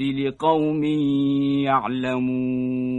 لقوم يعلمون